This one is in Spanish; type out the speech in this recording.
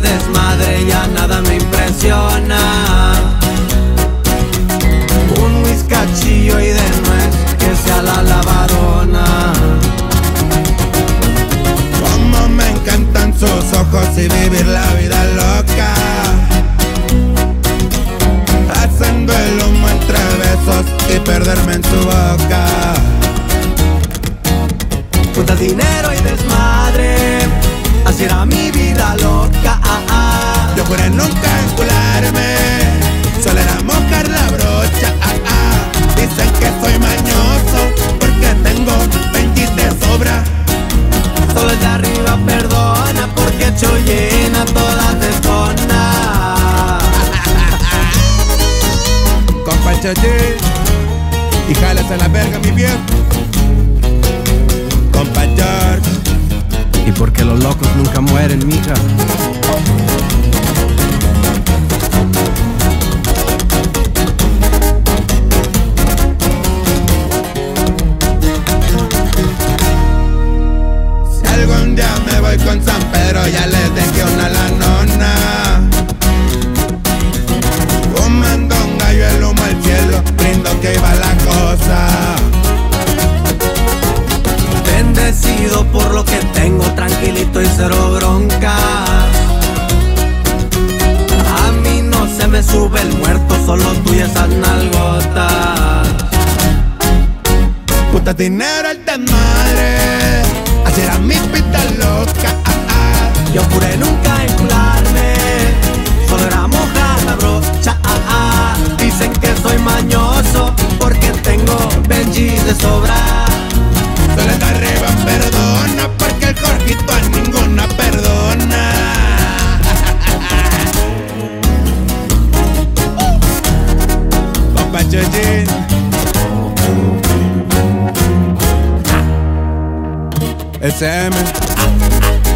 desmadre ya nada me impresiona. Un whiskachillo y de nuez que sea la lavadona. Como me encantan sus ojos y vivir la vida loca. Haciendo el humo entre besos y perderme en su boca. Puta dinero y desmadre, así era mi vida loca. ah, ah. Yo juré nunca encularme, solo era mojar la brocha. ah, ah. Dicen que soy mañoso porque tengo 20 de sobra. Solo el de arriba perdona porque llena todas detona. Compa Chochi, y jalas a la verga mi viejo. Compa George, Y porque los locos nunca mueren, mija. si algún día me voy con San Pedro, ya les dejé una a la nona. Fumando un gallo el humo al cielo, brindo que iba la cosa. Tranquilito y cero bronca. A mí no se me sube el muerto, solo tú y esas nalgotas. Puta dinero el desmadre, así era mi pita loca. ah, ah. Yo juré nunca encularme, solo era mojar la brocha. ah. Dicen que soy mañoso porque tengo Benji de sobra. It's Ammon.